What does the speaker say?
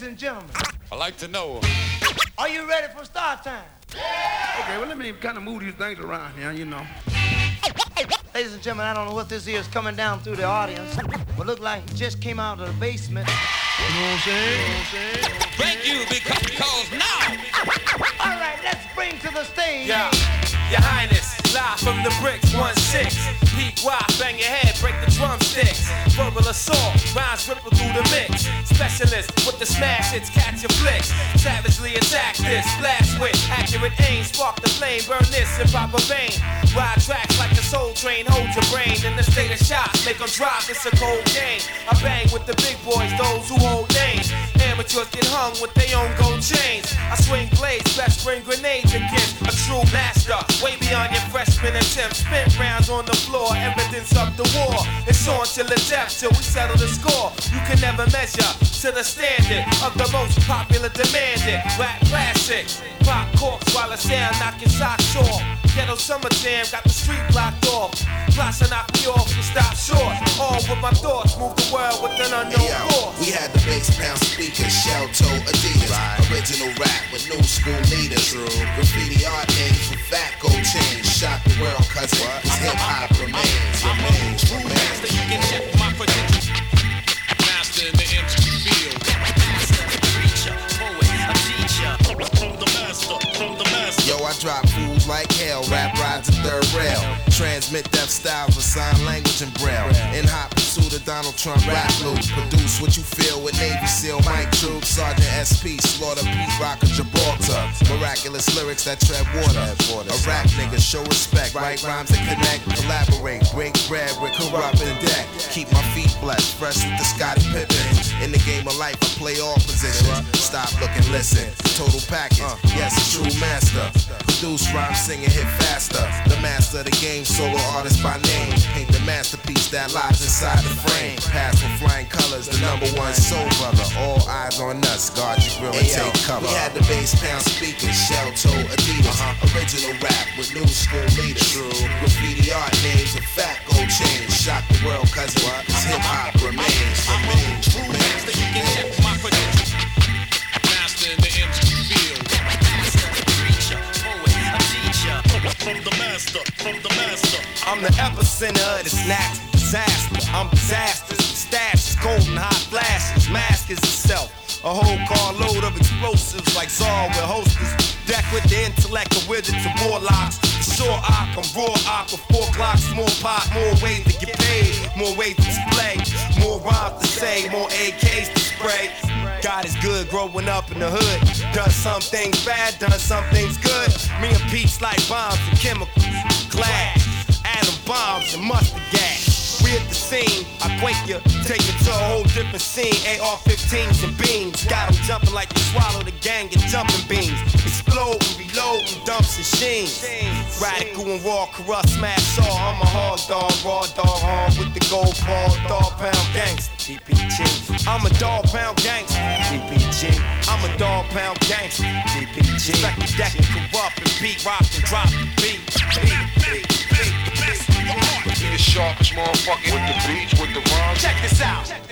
Ladies and gentlemen, I like to know. are you ready for start time? Okay, well, let me kind of move these things around here, you know. Ladies and gentlemen, I don't know what this is coming down through the audience, but look like he just came out of the basement. You know what I'm saying? You know what I'm saying? Thank you because, because now. All right, let's bring to the stage. Yeah, Your Highness, live from the bricks, 1-6. Peak wide, bang your head, break the drumsticks. Verbal assault, rhymes ripple through the mix. Specialist with the smash hits, catch your flicks. Savagely attack this, blast with accurate aim. Spark the flame, burn this in proper vein. Ride tracks like a soul train, hold your brain in the state of shock. Make 'em drop, it's a cold game. I bang with the big boys, those who hold names. Amateurs get hung with their own gold chains. I swing blades, best bring grenades against a true master. Way beyond your freshman attempt. Spin rounds on the floor, evidence of the war. It's on till the death, till we settle the score. You can never measure to the standard of the most popular demanded rap classics. Pop corks while the sound knocking socks off. Ghetto summer jam got the street blocked off. Plots to knock me off and stop short. All with my thoughts, move the world with an unknown Yo, force. we had the bass pound speakers, shell toe Adidas. Original rap with new school leaders. Graffiti art names for fat gold. Shock the world, cause it is hip hop Transmit death styles with sign language and braille. In hot pursuit of Donald Trump rap loop. Produce what you feel with Navy SEAL Mike Troop, Sergeant SP, Slaughter Pete Rocker Gibraltar. Miraculous lyrics that tread water. A rap nigga, show respect, write rhymes that connect, collaborate, break bread with Kurupt and deck. Keep my feet blessed, fresh with the Scottie Pippen. In the game of life, I play all positions. Stop, look, and listen. Total package, yes, a true master. Produce rhyme, sing and hit faster. The master of the game, solo artist by name. Paint the masterpiece that lies inside the frame. Pass with flying colors, the number one soul brother. All eyes on us, guard your grill and take cover. We had the bass pound speakers, shell toe Adidas. Uh-huh. Original rap with new school leaders. Graffiti art names and fat gold chains. Shock the world, cause it is hip hop remains. remains, remains. Master, you can check my credentials. Master in the MC field. I'm the epicenter of the snacks disaster. I'm disasters, stashes, golden hot flashes, mask is itself. A whole carload of explosives like Czar with holsters. Deck with the intellect of wizards and warlocks. Sure ock, I'm raw ock with four clocks, more pop, more ways to get paid, more ways to display, more rhymes to say, more AKs to spray. God is good growing up in the hood. Done some things bad, done some things good. Me and Pete's like bombs and chemicals, glass, atom bombs and mustard gas. At the scene, I break you, take you to a whole different scene. AR-15s and beams, got 'em jumping like you swallowed a gang of jumping beans. Explode and reload and dumps and sheens. Radical and raw, corrupt, smash all. I'm a hard dog, raw dog, hard with the gold ball, dog pound gangster. DPG. I'm a dog pound gangster. DPG. I'm a dog pound gangster. DPG. The deck and Kurupt and beat, rock and drop the beat. beat, with the beats, with the rhymes. Check this out.